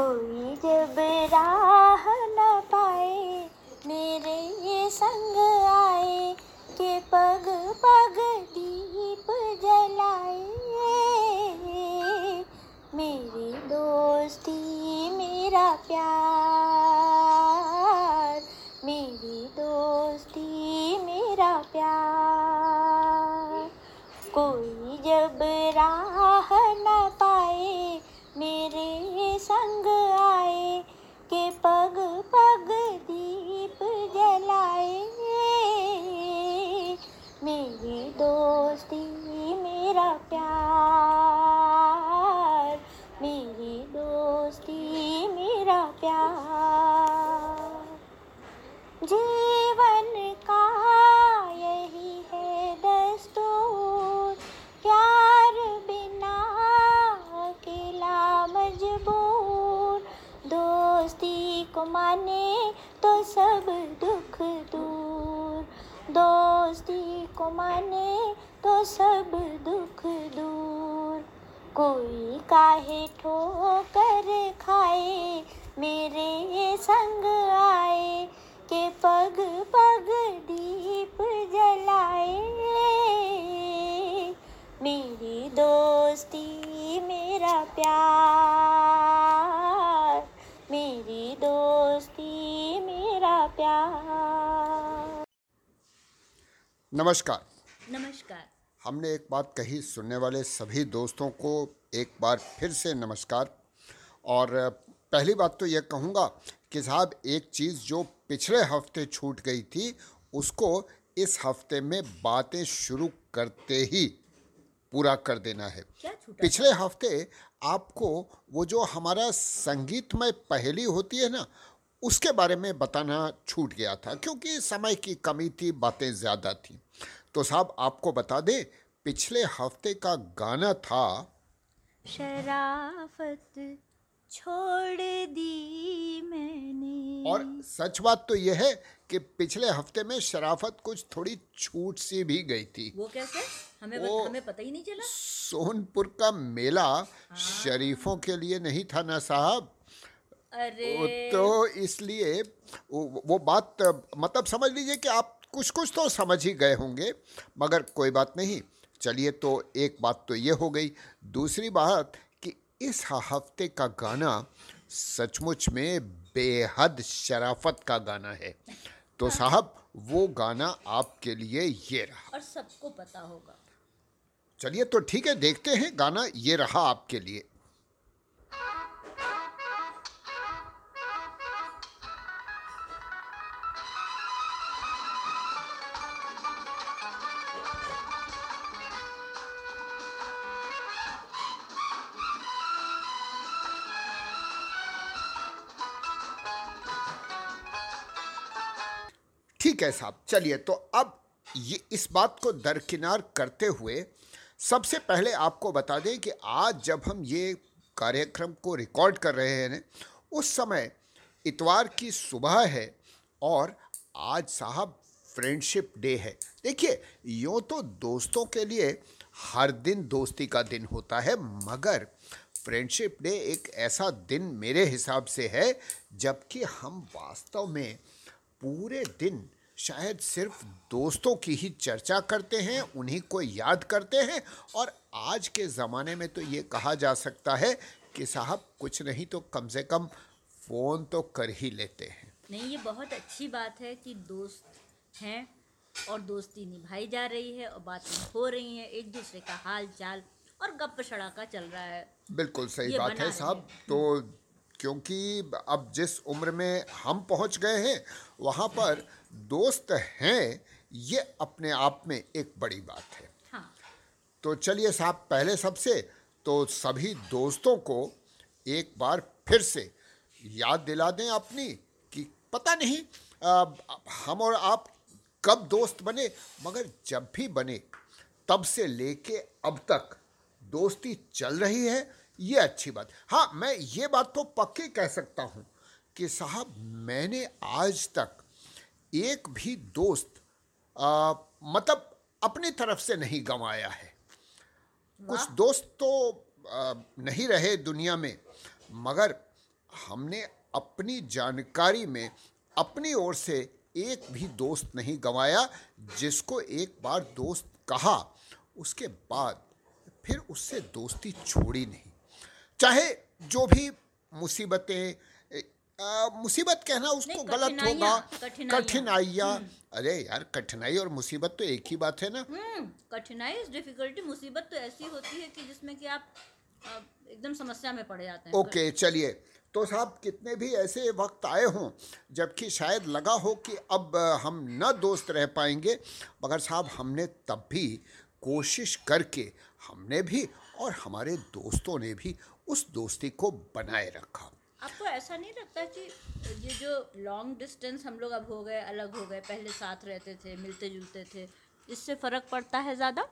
कोई जब माने तो सब दुख दूर। कोई काहे ठोकर खाए मेरे संग नमस्कार। नमस्कार। हमने एक बात कही सुनने वाले सभी दोस्तों को एक बार फिर से नमस्कार। और पहली बात तो यह कहूँगा कि साहब एक चीज़ जो पिछले हफ़्ते छूट गई थी उसको इस हफ़्ते में बातें शुरू करते ही पूरा कर देना है। पिछले हफ़्ते आपको वो जो हमारा संगीतमय पहेली होती है ना उसके बारे में बताना छूट गया था क्योंकि समय की कमी थी बातें ज़्यादा थी। तो साहब आपको बता दें पिछले हफ़्ते का गाना था। शराफत छोड़ दी मैंने। और सच बात तो यह है कि पिछले हफ़्ते में शराफत कुछ थोड़ी छूट सी भी गई थी। वो कैसे? हमें वो- हमें पता ही नहीं चला। सोनपुर का मेला शरीफों के लिए नहीं था ना साहब? अरे। तो इसलिए वो, वो बात मतलब समझ लीजिए कि आप कुछ कुछ तो समझ ही गए होंगे मगर कोई बात नहीं। चलिए तो एक बात तो ये हो गई। दूसरी बात कि इस हफ़्ते का गाना सचमुच में बेहद शराफत का गाना है। तो साहब वो गाना आपके लिए ये रहा। और सबको पता होगा। चलिए तो ठीक है देखते हैं गाना ये रहा आपके लिए। ठीक है साहब, चलिए तो अब ये इस बात को दरकिनार करते हुए सबसे पहले आपको बता दें कि आज जब हम ये कार्यक्रम को रिकॉर्ड कर रहे हैं, उस समय इतवार की सुबह है और आज साहब फ्रेंडशिप डे है। देखिए, यूँ तो दोस्तों के लिए हर दिन दोस्ती का दिन होता है, मगर फ्रेंडशिप डे एक ऐसा दिन मेरे हिसाब से है, जबकि हम वास्तव में पूरे दिन शायद सिर्फ़ दोस्तों की ही चर्चा करते हैं उन्हीं को याद करते हैं और आज के ज़माने में तो ये कहा जा सकता है कि साहब कुछ नहीं तो कम से कम फ़ोन तो कर ही लेते हैं। नहीं ये बहुत अच्छी बात है कि दोस्त हैं और दोस्ती निभाई जा रही है और बातें हो रही हैं एक दूसरे का हाल चाल और गप सड़ाका चल रहा है। बिल्कुल सही बात है साहब। तो क्योंकि अब जिस उम्र में हम पहुँच गए हैं वहाँ पर दोस्त हैं ये अपने आप में एक बड़ी बात है। हाँ। तो चलिए साहब पहले सबसे तो सभी दोस्तों को एक बार फिर से याद दिला दें अपनी कि पता नहीं आ, हम और आप कब दोस्त बने मगर जब भी बने तब से लेके अब तक दोस्ती चल रही है ये अच्छी बात। हाँ मैं ये बात तो पक्की कह सकता हूँ कि साहब मैंने आज तक एक भी दोस्त आ, मतलब अपनी तरफ़ से नहीं गंवाया है। कुछ दोस्त तो आ, नहीं रहे दुनिया में मगर हमने अपनी जानकारी में अपनी ओर से एक भी दोस्त नहीं गंवाया जिसको एक बार दोस्त कहा उसके बाद फिर उससे दोस्ती छोड़ी नहीं। चाहे जो भी मुसीबतें मुसीबत कहना उसको गलत होगा। कठिनाइयाँ। कठिनाइयाँ। अरे यार कठिनाई और मुसीबत तो एक ही बात है ना। हम्म कठिनाई डिफिकल्टी मुसीबत तो ऐसी होती है कि जिसमें कि आप एकदम समस्या में पड़ जाते हैं। ओके चलिए। तो साहब कितने भी ऐसे वक्त आए हों जबकि शायद लगा हो कि अब हम न दोस्त रह पाएँगे मगर साहब हमने तब भी कोशिश करके हमने भी और हमारे दोस्तों ने भी उस दोस्ती को बनाए रखा। आपको ऐसा नहीं लगता कि ये जो लॉन्ग डिस्टेंस हम लोग अब हो गए, अलग हो गए, पहले साथ रहते थे, मिलते जुलते थे, इससे फ़र्क पड़ता है ज़्यादा?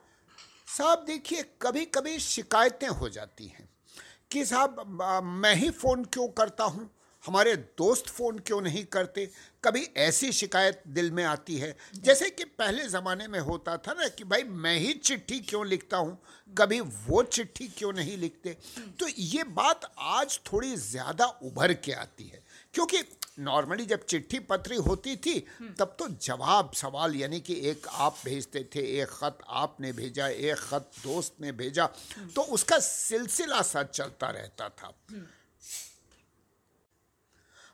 साहब, देखिए कभी कभी शिकायतें हो जाती हैं कि साहब मैं ही फ़ोन क्यों करता हूँ? हमारे दोस्त फ़ोन क्यों नहीं करते? कभी ऐसी शिकायत दिल में आती है? जैसे कि पहले ज़माने में होता था ना कि भाई, मैं ही चिट्ठी क्यों लिखता हूँ? कभी वो चिट्ठी क्यों नहीं लिखते? तो ये बात आज थोड़ी ज़्यादा उभर के आती है। क्योंकि नॉर्मली जब चिट्ठी पत्री होती थी, तब तो जवाब, सवाल यानी कि एक आप भेजते थे, एक ख़त आपने भेजा, एक ख़त दोस्त ने भेजा तो उसका सिलसिला सा चलता रहता था।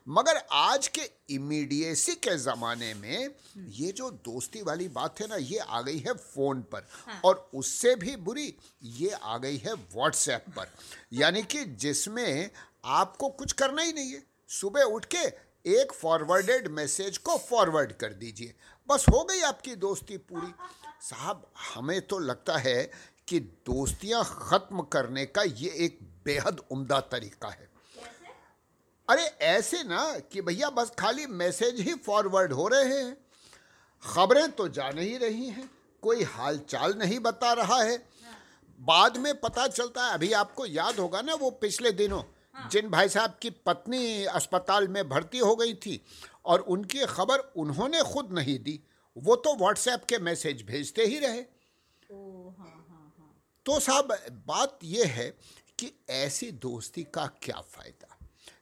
मगर आज के इमीडिएसी के ज़माने में ये जो दोस्ती वाली बात है ना ये आ गई है फ़ोन पर। हाँ। और उससे भी बुरी ये आ गई है व्हाट्सएप पर। यानी कि जिसमें आपको कुछ करना ही नहीं है। सुबह उठ के एक फॉरवर्डेड मैसेज को फॉरवर्ड कर दीजिए। बस हो गई आपकी दोस्ती पूरी। साहब हमें तो लगता है कि दोस्तियाँ ख़त्म करने का ये एक बेहद उम्दा तरीका है। अरे ऐसे ना कि भैया बस खाली मैसेज ही फॉरवर्ड हो रहे हैं। खबरें तो जा नहीं रही हैं कोई हाल चाल नहीं बता रहा है। बाद में पता चलता है अभी आपको याद होगा ना वो पिछले दिनों जिन भाई साहब की पत्नी अस्पताल में भर्ती हो गई थी और उनकी खबर उन्होंने खुद नहीं दी वो तो व्हाट्सएप के मैसेज भेजते ही रहे। हाँ हाँ हाँ। तो साहब बात यह है कि ऐसी दोस्ती का क्या फ़ायदा?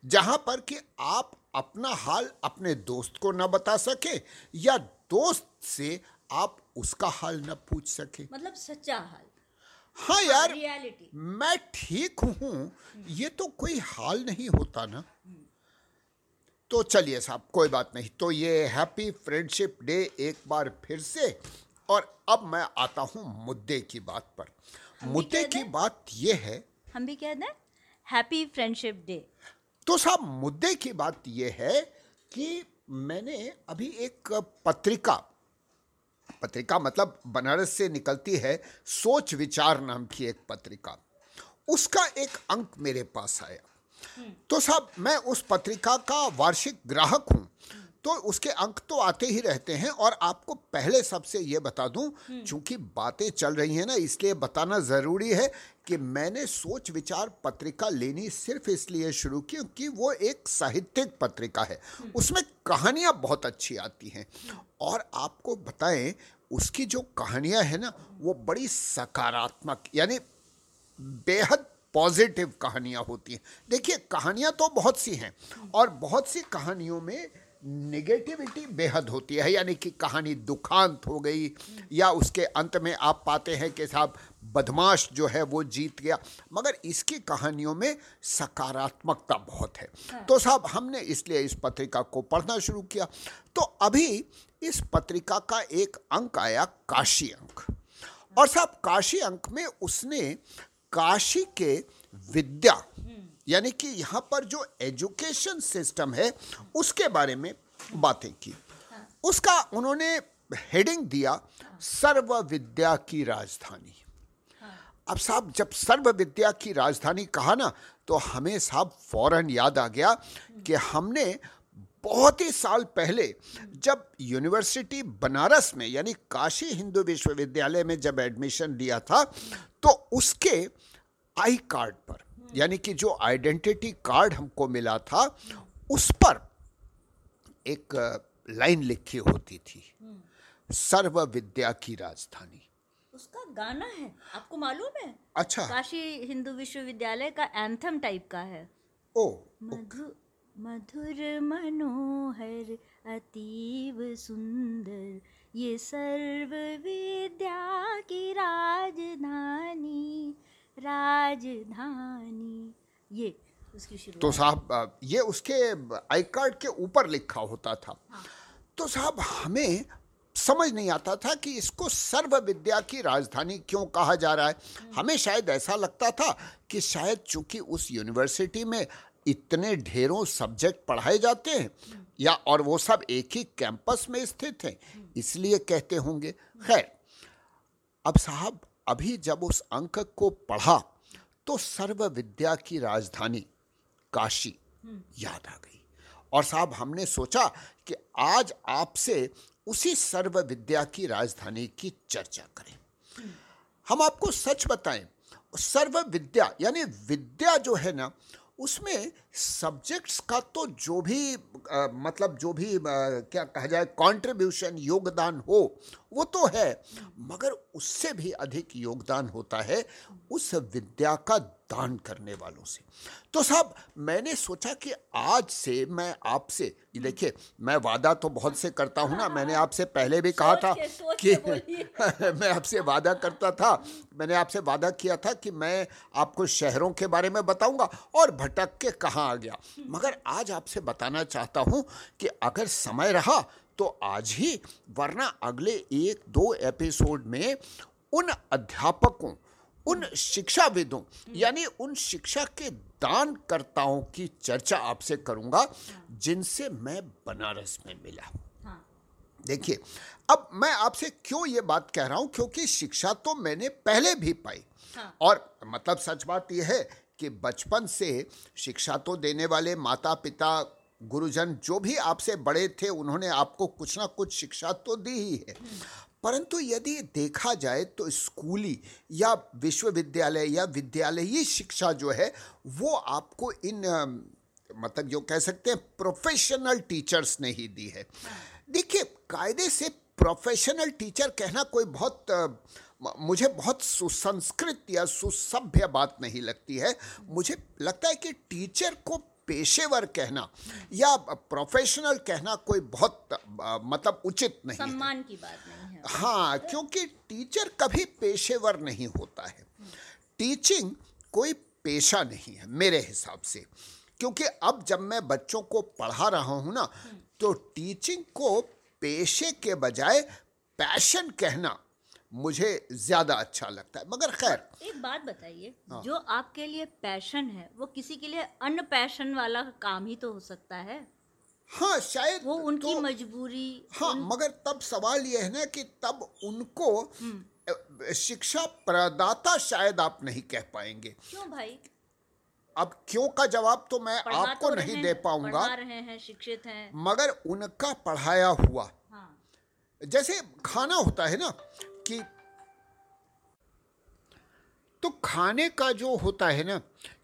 जहाँ पर कि आप अपना हाल अपने दोस्त को ना बता सके या दोस्त से आप उसका हाल ना पूछ सके। मतलब सच्चा हाल। हाँ यार रियलिटी मैं ठीक हूँ ये तो कोई हाल नहीं होता ना। तो चलिए साहब कोई बात नहीं। तो ये हैप्पी फ्रेंडशिप डे एक बार फिर से और अब मैं आता हूँ मुद्दे की बात पर। मुद्दे की बात ये है हम भी कह दें? हैप्पी फ्रेंडशिप डे तो साहब मुद्दे की बात यह है कि मैंने अभी एक पत्रिका पत्रिका मतलब बनारस से निकलती है सोच विचार नाम की एक पत्रिका। उसका एक अंक मेरे पास आया। तो साहब मैं उस पत्रिका का वार्षिक ग्राहक हूँ। तो उसके अंक तो आते ही रहते हैं और आपको पहले सबसे ये बता दूँ चूँकि बातें चल रही हैं ना इसलिए बताना ज़रूरी है कि मैंने सोच विचार पत्रिका लेनी सिर्फ़ इसलिए शुरू की कि वो एक साहित्यिक पत्रिका है। उसमें कहानियाँ बहुत अच्छी आती हैं और आपको बताएँ उसकी जो कहानियाँ हैं ना वो बड़ी सकारात्मक यानी बेहद पॉजिटिव कहानियाँ होती हैं। देखिए कहानियाँ तो बहुत सी हैं और बहुत सी कहानियों में निगेटिविटी बेहद होती है यानी कि कहानी दुखांत हो गई या उसके अंत में आप पाते हैं कि साहब बदमाश जो है वो जीत गया। मगर इसकी कहानियों में सकारात्मकता बहुत है। तो साहब हमने इसलिए इस पत्रिका को पढ़ना शुरू किया। तो अभी इस पत्रिका का एक अंक आया काशी अंक। और साहब काशी अंक में उसने काशी के विद्या यानी कि यहाँ पर जो एजुकेशन सिस्टम है उसके बारे में बातें की। उसका उन्होंने हेडिंग दिया सर्व विद्या की राजधानी। अब साहब जब सर्व विद्या की राजधानी कहा ना तो हमें साहब फ़ौरन याद आ गया कि हमने बहुत ही साल पहले जब यूनिवर्सिटी बनारस में यानी काशी हिंदू विश्वविद्यालय में जब एडमिशन लिया था तो उसके आई कार्ड पर यानी कि जो आइडेंटिटी कार्ड हमको मिला था उस पर एक लाइन लिखी होती थी सर्व विद्या की राजधानी। उसका गाना है आपको मालूम है? अच्छा। काशी हिंदू विश्वविद्यालय का एंथम टाइप का है। ओ मधु मधुर मनोहर अतीव सुंदर ये सर्व विद्या की राजधानी। राजधानी। ये उसकी शुरुआत। तो साहब ये उसके आई कार्ड के ऊपर लिखा होता था। हाँ। तो साहब हमें समझ नहीं आता था कि इसको सर्व विद्या की राजधानी क्यों कहा जा रहा है। हमें शायद ऐसा लगता था कि शायद चूँकि उस यूनिवर्सिटी में इतने ढेरों सब्जेक्ट पढ़ाए जाते हैं या और वो सब एक ही कैंपस में स्थित हैं इसलिए कहते होंगे। खैर अब साहब अभी जब उस अंक को पढ़ा तो सर्व विद्या की राजधानी काशी याद आ गई। और साहब हमने सोचा कि आज आपसे उसी सर्व विद्या की राजधानी की चर्चा करें। हम आपको सच बताएँ सर्व विद्या यानी विद्या जो है ना उसमें सब्जेक्ट्स का तो जो भी आ, मतलब जो भी आ, क्या कहा जाए कंट्रीब्यूशन योगदान हो वो तो है। मगर उससे भी अधिक योगदान होता है उस विद्या का दान करने वालों से। तो साहब मैंने सोचा कि आज से मैं आपसे देखिए मैं वादा तो बहुत से करता हूँ ना मैंने आपसे पहले भी कहा था कि मैं आपसे वादा करता था मैंने आपसे वादा किया था कि मैं आपको शहरों के बारे में बताऊँगा और भटक के कहाँ आ गया। मगर आज आपसे बताना चाहता हूँ कि अगर समय रहा तो आज ही वरना अगले एक दो एपिसोड में उन अध्यापकों उन शिक्षाविदों यानी उन शिक्षा के दानकर्ताओं की चर्चा आपसे करूँगा जिनसे मैं बनारस में मिला। हाँ। देखिए अब मैं आपसे क्यों ये बात कह रहा हूँ? क्योंकि शिक्षा तो मैंने पहले भी पाई। हाँ। और मतलब सच बात यह है कि बचपन से शिक्षा तो देने वाले माता पिता गुरुजन जो भी आपसे बड़े थे उन्होंने आपको कुछ ना कुछ शिक्षा तो दी ही है। परंतु यदि देखा जाए तो स्कूली या विश्वविद्यालय या विद्यालयी शिक्षा जो है, वो आपको इन मतलब जो कह सकते हैं प्रोफेशनल टीचर्स ने ही दी है। देखिए, कायदे से प्रोफेशनल टीचर कहना कोई बहुत मुझे बहुत सुसंस्कृत या सुसभ्य बात नहीं लगती है। मुझे लगता है कि टीचर को पेशेवर कहना या प्रोफेशनल कहना कोई बहुत मतलब उचित नहीं है। सम्मान की बात नहीं है। हाँ क्योंकि टीचर कभी पेशेवर नहीं होता है। टीचिंग कोई पेशा नहीं है मेरे हिसाब से। क्योंकि अब जब मैं बच्चों को पढ़ा रहा हूँ ना तो टीचिंग को पेशे के बजाय पैशन कहना मुझे ज़्यादा अच्छा लगता है। मगर खैर। एक बात बताइए हाँ। जो आपके लिए पैशन है वो किसी के लिए अन पैशन वाला काम ही तो हो सकता है? हाँ शायद वो उनकी तो- मजबूरी हाँ उन... मगर तब सवाल यह है ना कि तब उनको शिक्षा प्रदाता शायद आप नहीं कह पाएँगे। क्यों भाई? अब क्यों का जवाब तो मैं आपको तो नहीं दे पाऊँगा। रहे हैं शिक्षित हैं। मगर उनका पढ़ाया हुआ। हाँ। जैसे खाना होता है ना कि तो खाने का जो होता है ना,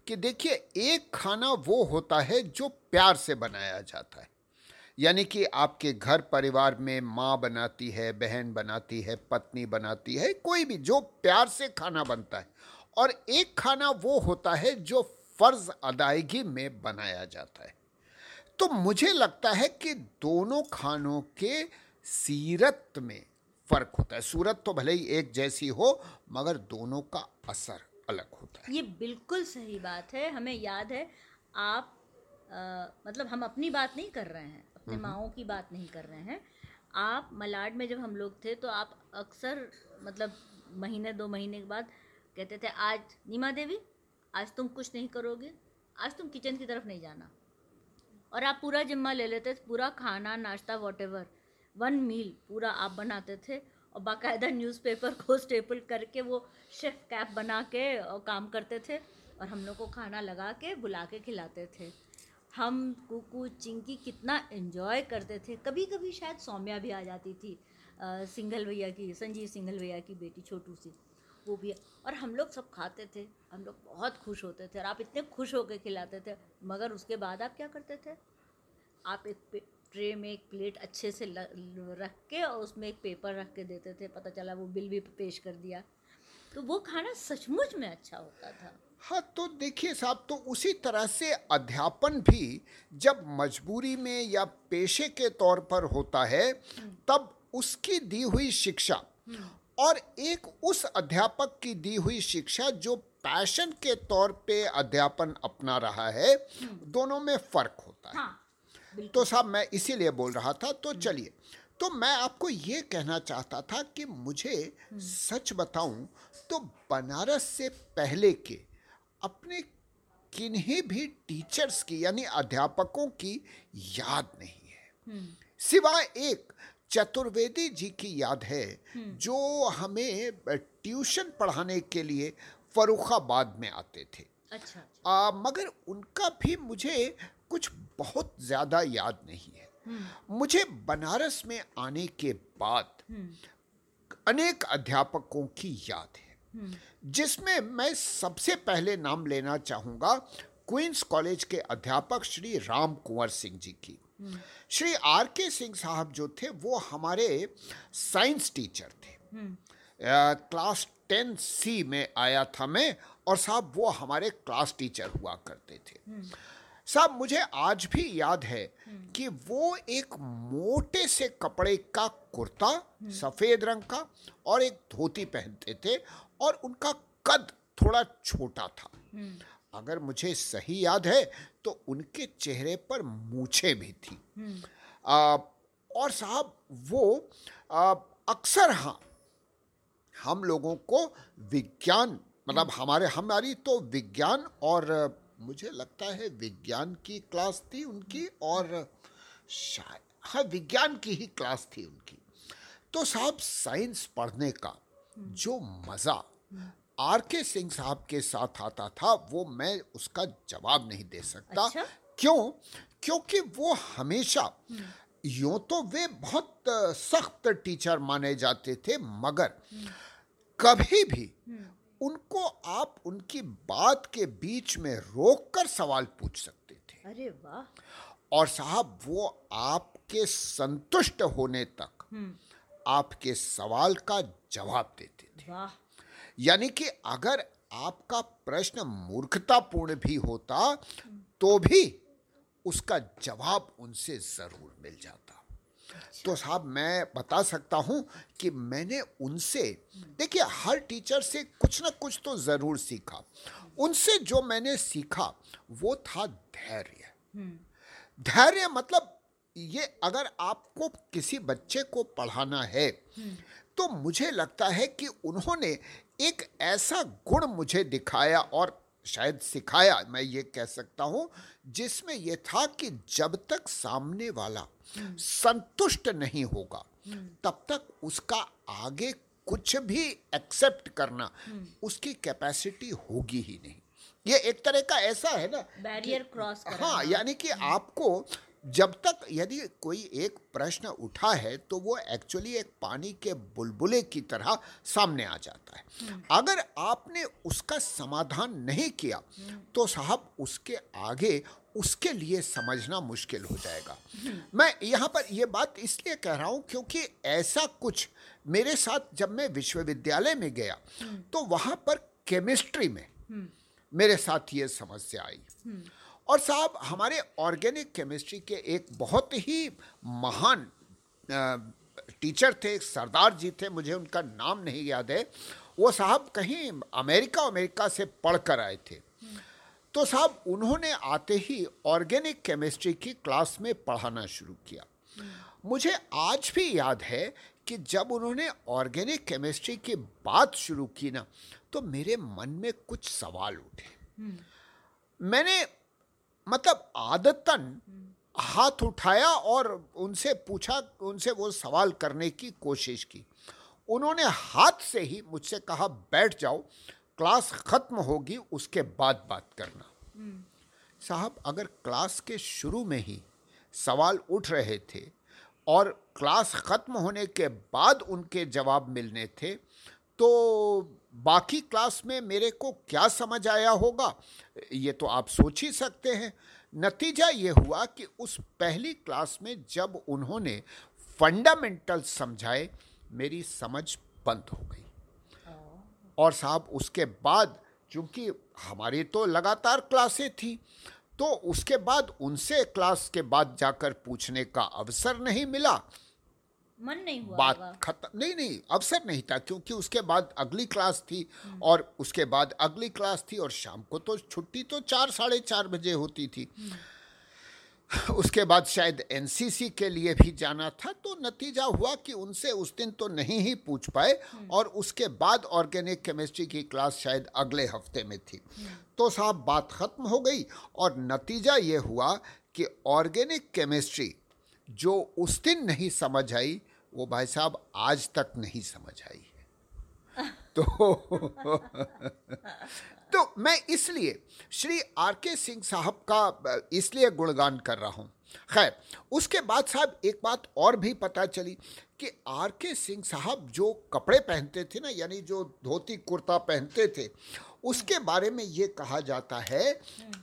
कि देखिए, एक खाना वो होता है जो प्यार से बनाया जाता है। यानी कि आपके घर परिवार में माँ बनाती है, बहन बनाती है, पत्नी बनाती है, कोई भी जो प्यार से खाना बनता है। और एक खाना वो होता है जो फ़र्ज़ अदायगी में बनाया जाता है। तो मुझे लगता है कि दोनों खानों के सीरत में फ़र्क होता है। सूरत तो भले ही एक जैसी हो मगर दोनों का असर अलग होता है। ये बिल्कुल सही बात है। हमें याद है आप अ, मतलब हम अपनी बात नहीं कर रहे हैं अपने माओ की बात नहीं कर रहे हैं। आप मलाड में जब हम लोग थे तो आप अक्सर मतलब महीने दो महीने के बाद कहते थे आज नीमा देवी आज तुम कुछ नहीं करोगे आज तुम किचन की तरफ़ नहीं जाना। और आप पूरा जिम्मा ले लेते पूरा खाना नाश्ता वॉट वन मील पूरा आप बनाते थे और बाकायदा न्यूज़पेपर को स्टेपल करके वो शेफ कैप बना के और काम करते थे और हम लोग को खाना लगा के बुला के खिलाते थे। हम कुकू चिंकी कितना एंजॉय करते थे। कभी कभी शायद सौम्या भी आ जाती थी अ, सिंघल भैया की संजीव सिंघल भैया की बेटी छोटू सी वो भी। और हम लोग सब खाते थे हम लोग बहुत खुश होते थे और आप इतने खुश होकर खिलाते थे मगर उसके बाद आप क्या करते थे? आप एक ट्रे में एक प्लेट अच्छे से रख के और उसमें एक पेपर रख के देते थे पता चला वो बिल भी पेश कर दिया। तो वो खाना सचमुच में अच्छा होता था। हाँ तो देखिए साहब तो उसी तरह से अध्यापन भी जब मजबूरी में या पेशे के तौर पर होता है तब उसकी दी हुई शिक्षा और एक उस अध्यापक की दी हुई शिक्षा जो पैशन के तौर पे अध्यापन अपना रहा है दोनों में फ़र्क होता है। हाँ तो साहब मैं इसीलिए बोल रहा था तो चलिए। तो मैं आपको ये कहना चाहता था कि मुझे सच बताऊँ तो बनारस से पहले के अपने किन्हीं भी टीचर्स की यानी अध्यापकों की याद नहीं है। सिवाय एक चतुर्वेदी जी की याद है जो हमें ट्यूशन पढ़ाने के लिए फरुखाबाद में आते थे। अच्छा आ, मगर उनका भी मुझे कुछ बहुत ज़्यादा याद नहीं है। मुझे बनारस में आने के बाद अनेक अध्यापकों की याद है, जिसमें मैं सबसे पहले नाम लेना चाहूँगा क्वींस कॉलेज के अध्यापक श्री राम कुंवर सिंह जी की। श्री आर के सिंह साहब जो थे, वो हमारे साइंस टीचर थे। क्लास टेन सी में आया था मैं, और साहब वो हमारे क्लास टीचर हुआ करते थे। साहब मुझे आज भी याद है कि वो एक मोटे से कपड़े का कुर्ता सफ़ेद रंग का और एक धोती पहनते थे और उनका कद थोड़ा छोटा था। अगर मुझे सही याद है तो उनके चेहरे पर मूछे भी थी। आ, और साहब वो अक्सर हाँ हम लोगों को विज्ञान मतलब हमारे हमारी तो विज्ञान और मुझे लगता है विज्ञान की क्लास थी उनकी और शायद हाँ विज्ञान की ही क्लास थी उनकी। तो साहब साइंस पढ़ने का जो मज़ा आर के सिंह साहब के साथ आता था वो मैं उसका जवाब नहीं दे सकता। अच्छा? क्यों? क्योंकि वो हमेशा यूँ तो वे बहुत सख्त टीचर माने जाते थे मगर कभी भी उनको आप उनकी बात के बीच में रोककर सवाल पूछ सकते थे। अरे वाह। और साहब वो आपके संतुष्ट होने तक आपके सवाल का जवाब देते थे। यानी कि अगर आपका प्रश्न मूर्खतापूर्ण भी होता तो भी उसका जवाब उनसे ज़रूर मिल जाता। तो साहब मैं बता सकता हूँ कि मैंने उनसे देखिए हर टीचर से कुछ ना कुछ तो ज़रूर सीखा। उनसे जो मैंने सीखा वो था धैर्य। धैर्य मतलब ये अगर आपको किसी बच्चे को पढ़ाना है तो मुझे लगता है कि उन्होंने एक ऐसा गुण मुझे दिखाया और शायद सिखाया मैं ये कह सकता हूँ जिसमें यह था कि जब तक सामने वाला संतुष्ट नहीं होगा तब तक उसका आगे कुछ भी एक्सेप्ट करना उसकी कैपेसिटी होगी ही नहीं। ये एक तरह का ऐसा है ना बैरियर क्रॉस हाँ यानी कि आपको जब तक यदि कोई एक प्रश्न उठा है तो वो एक्चुअली एक पानी के बुलबुले की तरह सामने आ जाता है। अगर आपने उसका समाधान नहीं किया तो साहब उसके आगे उसके लिए समझना मुश्किल हो जाएगा। मैं यहाँ पर ये बात इसलिए कह रहा हूँ क्योंकि ऐसा कुछ मेरे साथ जब मैं विश्वविद्यालय में गया तो वहाँ पर केमिस्ट्री में मेरे साथ ये समस्या आई। और साहब हमारे ऑर्गेनिक केमिस्ट्री के एक बहुत ही महान टीचर थे एक सरदार जी थे मुझे उनका नाम नहीं याद है। वो साहब कहीं अमेरिका अमेरिका से पढ़ कर आए थे। तो साहब उन्होंने आते ही ऑर्गेनिक केमिस्ट्री की क्लास में पढ़ाना शुरू किया। मुझे आज भी याद है कि जब उन्होंने ऑर्गेनिक केमिस्ट्री की बात शुरू की ना तो मेरे मन में कुछ सवाल उठे। मैंने मतलब आदतन हाथ उठाया और उनसे पूछा उनसे वो सवाल करने की कोशिश की। उन्होंने हाथ से ही मुझसे कहा बैठ जाओ क्लास खत्म होगी उसके बाद बात करना। साहब अगर क्लास के शुरू में ही सवाल उठ रहे थे और क्लास खत्म होने के बाद उनके जवाब मिलने थे तो बाकी क्लास में मेरे को क्या समझ आया होगा? ये तो आप सोच ही सकते हैं। नतीजा ये हुआ कि उस पहली क्लास में जब उन्होंने फंडामेंटल समझाए मेरी समझ बंद हो गई। और साहब उसके बाद चूँकि हमारी तो लगातार क्लासें थी तो उसके बाद उनसे क्लास के बाद जाकर पूछने का अवसर नहीं मिला। मन नहीं हुआ बात खत्म नहीं नहीं अवसर नहीं था क्योंकि उसके बाद अगली क्लास थी और उसके बाद अगली क्लास थी और शाम को तो छुट्टी तो चार साढ़े चार बजे होती थी। उसके बाद शायद एनसीसी के लिए भी जाना था तो नतीजा हुआ कि उनसे उस दिन तो नहीं ही पूछ पाए और उसके बाद ऑर्गेनिक केमिस्ट्री की क्लास शायद अगले हफ़्ते में थी। तो साहब बात खत्म हो गई और नतीजा ये हुआ कि ऑर्गेनिक केमिस्ट्री जो उस दिन नहीं समझ आई वो भाई साहब आज तक नहीं समझ आई है। तो तो मैं इसलिए श्री आर के सिंह साहब का इसलिए गुणगान कर रहा हूँ। खैर उसके बाद साहब एक बात और भी पता चली कि आर के सिंह साहब जो कपड़े पहनते थे ना यानी जो धोती कुर्ता पहनते थे उसके बारे में ये कहा जाता है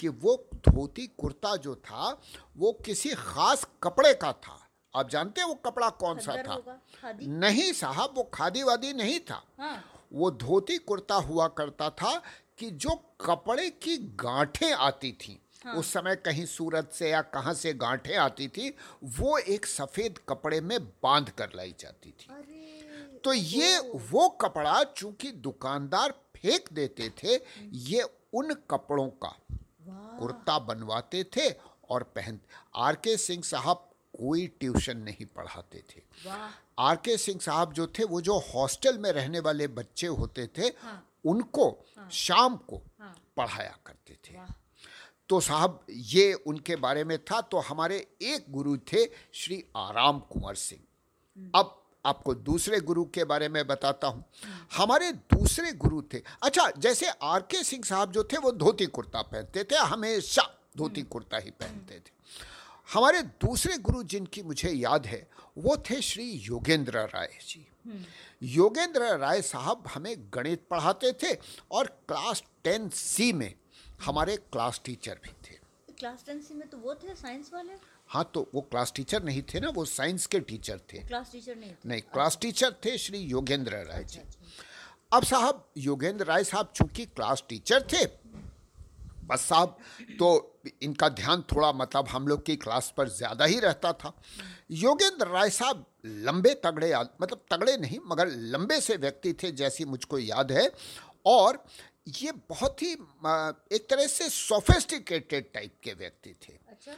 कि वो धोती कुर्ता जो था वो किसी खास कपड़े का था। आप जानते हैं वो कपड़ा कौन सा था? नहीं साहब वो खादी वादी नहीं था। हाँ। वो धोती कुर्ता हुआ करता था कि जो कपड़े की गांठें आती थी हाँ। उस समय कहीं सूरत से या कहाँ से गांठें आती थी वो एक सफ़ेद कपड़े में बाँध कर लाई जाती थी। तो ये वो कपड़ा चूँकि दुकानदार फेंक देते थे ये उन कपड़ों का कुर्ता बनवाते थे और पहन आर के सिंह साहब कोई ट्यूशन नहीं पढ़ाते थे। आर के सिंह साहब जो थे वो जो हॉस्टल में रहने वाले बच्चे होते थे हाँ। उनको हाँ। शाम को हाँ। पढ़ाया करते थे। तो साहब ये उनके बारे में था। तो हमारे एक गुरु थे श्री आराम कुंवर सिंह। अब आपको दूसरे गुरु के बारे में बताता हूँ। हमारे दूसरे गुरु थे। अच्छा जैसे आर के सिंह साहब जो थे वो धोती कुर्ता पहनते थे हमेशा धोती कुर्ता ही पहनते थे। हमारे दूसरे गुरु जिनकी मुझे याद है वो थे श्री योगेंद्र राय जी। योगेंद्र राय साहब हमें गणित पढ़ाते थे और क्लास टेन सी में हमारे क्लास टीचर भी थे। क्लास टेन सी में तो वो थे साइंस वाले? हाँ तो वो क्लास टीचर नहीं थे ना वो साइंस के टीचर थे। क्लास टीचर नहीं थे। नहीं क्लास टीचर थे श्री योगेंद्र राय जी। अच्छा। अब साहब योगेंद्र राय साहब चूँकि क्लास टीचर थे बस साहब तो इनका ध्यान थोड़ा मतलब हम लोग की क्लास पर ज़्यादा ही रहता था। योगेंद्र राय साहब लंबे तगड़े मतलब तगड़े नहीं मगर लंबे से व्यक्ति थे जैसी मुझको याद है। और ये बहुत ही एक तरह से सोफेस्टिकेटेड टाइप के व्यक्ति थे। अच्छा।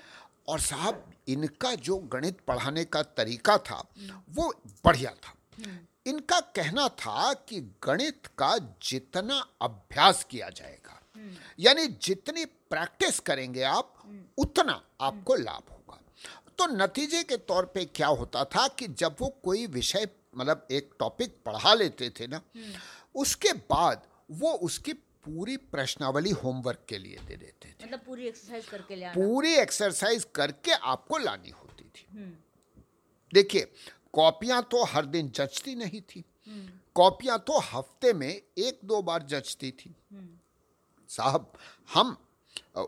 और साहब इनका जो गणित पढ़ाने का तरीका था वो बढ़िया था। इनका कहना था कि गणित का जितना अभ्यास किया जाएगा यानी जितनी प्रैक्टिस करेंगे आप उतना आपको लाभ होगा। तो नतीजे के तौर पे क्या होता था कि जब वो कोई विषय मतलब एक टॉपिक पढ़ा लेते थे ना उसके बाद वो उसकी पूरी प्रश्नावली होमवर्क के लिए दे देते थे। मतलब पूरी एक्सरसाइज करके ले पूरी एक्सरसाइज करके आपको लानी होती थी। हम्म, देखिए कॉपियाँ तो हर दिन जचती नहीं थी। कॉपियाँ तो हफ़्ते में एक दो बार जचती थी। साहब हम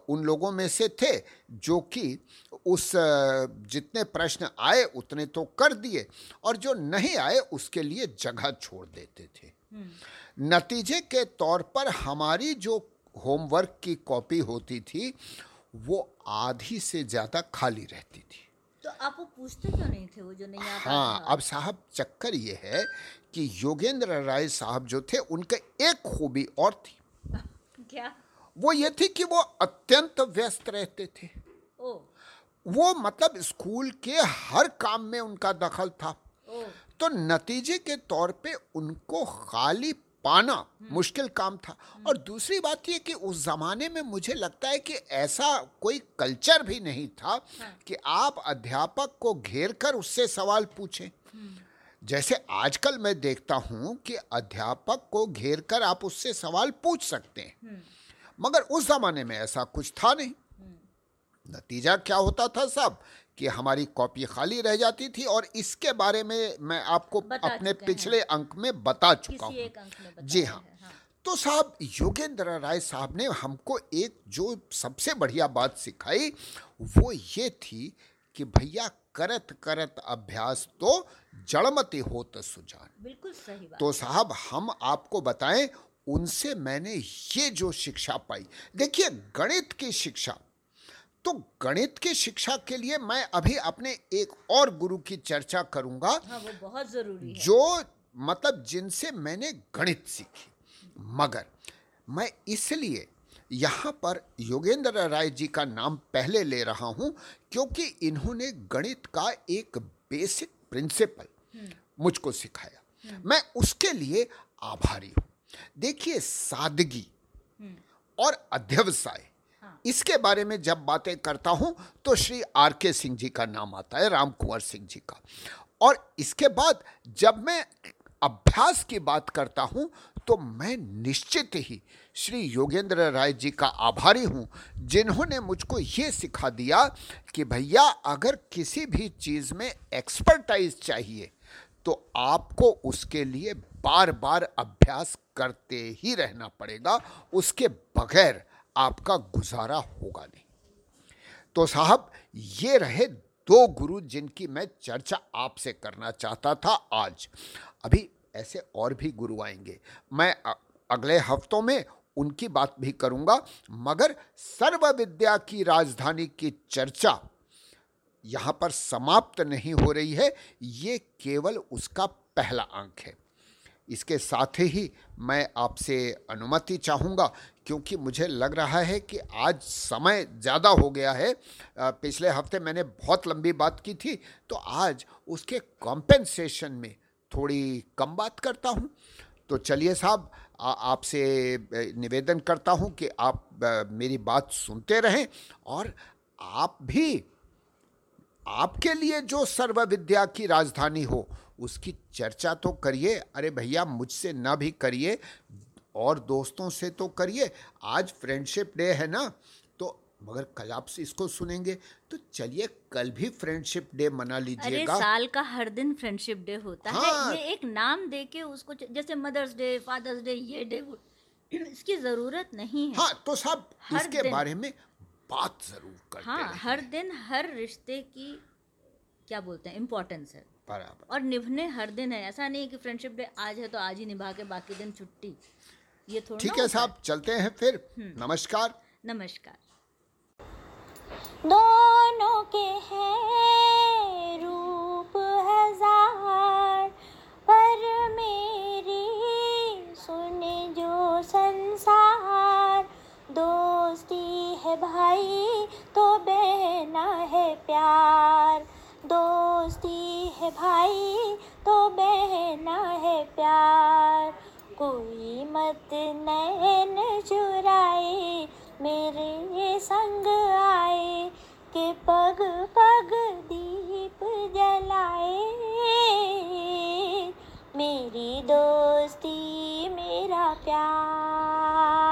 उन लोगों में से थे जो कि उस जितने प्रश्न आए उतने तो कर दिए और जो नहीं आए उसके लिए जगह छोड़ देते थे। नतीजे के तौर पर हमारी जो होमवर्क की कॉपी होती थी वो आधी से ज़्यादा खाली रहती थी। तो आप वो पूछते क्यों नहीं थे वो जो नहीं आता हाँ था? अब साहब चक्कर ये है कि योगेंद्र राय साहब जो थे उनका एक खूबी और थी। क्या? वो ये थी कि वो अत्यंत व्यस्त रहते थे। ओ। वो मतलब स्कूल के हर काम में उनका दखल था। ओ। तो नतीजे के तौर पे उनको खाली पाना मुश्किल काम था। और दूसरी बात यह कि उस जमाने में मुझे लगता है कि ऐसा कोई कल्चर भी नहीं था कि आप अध्यापक को घेर कर उससे सवाल पूछें। जैसे आजकल मैं देखता हूँ कि अध्यापक को घेर कर आप उससे सवाल पूछ सकते हैं। मगर उस जमाने में ऐसा कुछ था नहीं। नतीजा क्या होता था सब? कि हमारी कॉपी खाली रह जाती थी और इसके बारे में मैं आपको अपने पिछले अंक में बता चुका हूँ। जी है, हाँ। तो साहब योगेंद्र राय साहब ने हमको एक जो सबसे बढ़िया बात सिखाई वो ये थी कि भैया करत करत अभ्यास तो जड़मति होत सुजान। बिल्कुल सही बात। तो साहब हम आपको बताएँ उनसे मैंने ये जो शिक्षा पाई। देखिए गणित की शिक्षा। तो गणित की शिक्षा के लिए मैं अभी अपने एक और गुरु की चर्चा करूँगा। हाँ वो बहुत ज़रूरी है। जो मतलब जिनसे मैंने गणित सीखी। मगर मैं इसलिए यहाँ पर योगेंद्र राय जी का नाम पहले ले रहा हूँ क्योंकि इन्होंने गणित का एक बेसिक प्रिंसिपल मुझको सिखाया। मैं उसके लिए आभारी हूँ। देखिए सादगी और अध्यवसाय इसके बारे में जब बातें करता हूँ तो श्री आर के सिंह जी का नाम आता है राम कुंवर सिंह जी का। और इसके बाद जब मैं अभ्यास की बात करता हूँ तो मैं निश्चित ही श्री योगेंद्र राय जी का आभारी हूँ, जिन्होंने मुझको ये सिखा दिया कि भैया, अगर किसी भी चीज़ में एक्सपर्टाइज चाहिए तो आपको उसके लिए बार बार अभ्यास करते ही रहना पड़ेगा। उसके बगैर आपका गुजारा होगा नहीं। तो साहब, ये रहे दो गुरु जिनकी मैं चर्चा आपसे करना चाहता था आज। अभी ऐसे और भी गुरु आएँगे। मैं अगले हफ्तों में उनकी बात भी करूँगा, मगर सर्व विद्या की राजधानी की चर्चा यहाँ पर समाप्त नहीं हो रही है, ये केवल उसका पहला अंक है। इसके साथ ही मैं आपसे अनुमति चाहूँगा, क्योंकि मुझे लग रहा है कि आज समय ज़्यादा हो गया है। पिछले हफ़्ते मैंने बहुत लंबी बात की थी तो आज उसके कॉम्पेंसेशन में थोड़ी कम बात करता हूँ। तो चलिए साहब आपसे निवेदन करता हूँ कि आप मेरी बात सुनते रहें और आप भी, आपके लिए जो सर्वविद्या की राजधानी हो, उसकी चर्चा तो करिए। अरे भैया, मुझसे ना भी करिए, और दोस्तों से तो करिए। आज फ्रेंडशिप डे है ना मगर कल आप से इसको सुनेंगे। तो चलिए कल भी फ्रेंडशिप डे मना लीजिएगा। अरे साल का हर दिन फ्रेंडशिप डे होता हाँ, है। ये एक नाम दे के उसको जैसे मदर्स डे फादर्स डे ये डे इसकी ज़रूरत नहीं है। हाँ तो साहब इसके बारे में बात ज़रूर करते हाँ हर दिन हर रिश्ते की क्या बोलते हैं इम्पोर्टेंस है। बराबर। और निभने हर दिन है। ऐसा नहीं है कि फ्रेंडशिप डे आज है तो आज ही निभा के बाकी दिन छुट्टी। ये थोड़ा ठीक है साहब चलते हैं फिर। हम्म। नमस्कार। नमस्कार। दोनों के हैं रूप हज़ार, पर मेरी सुने जो संसार। दोस्ती है भाई तो बहना है प्यार। दोस्ती है भाई तो बहना है प्यार। कोई मत नैन चुराए मेरे संग आए के पग पग दीप जलाए। मेरी दोस्ती मेरा प्यार।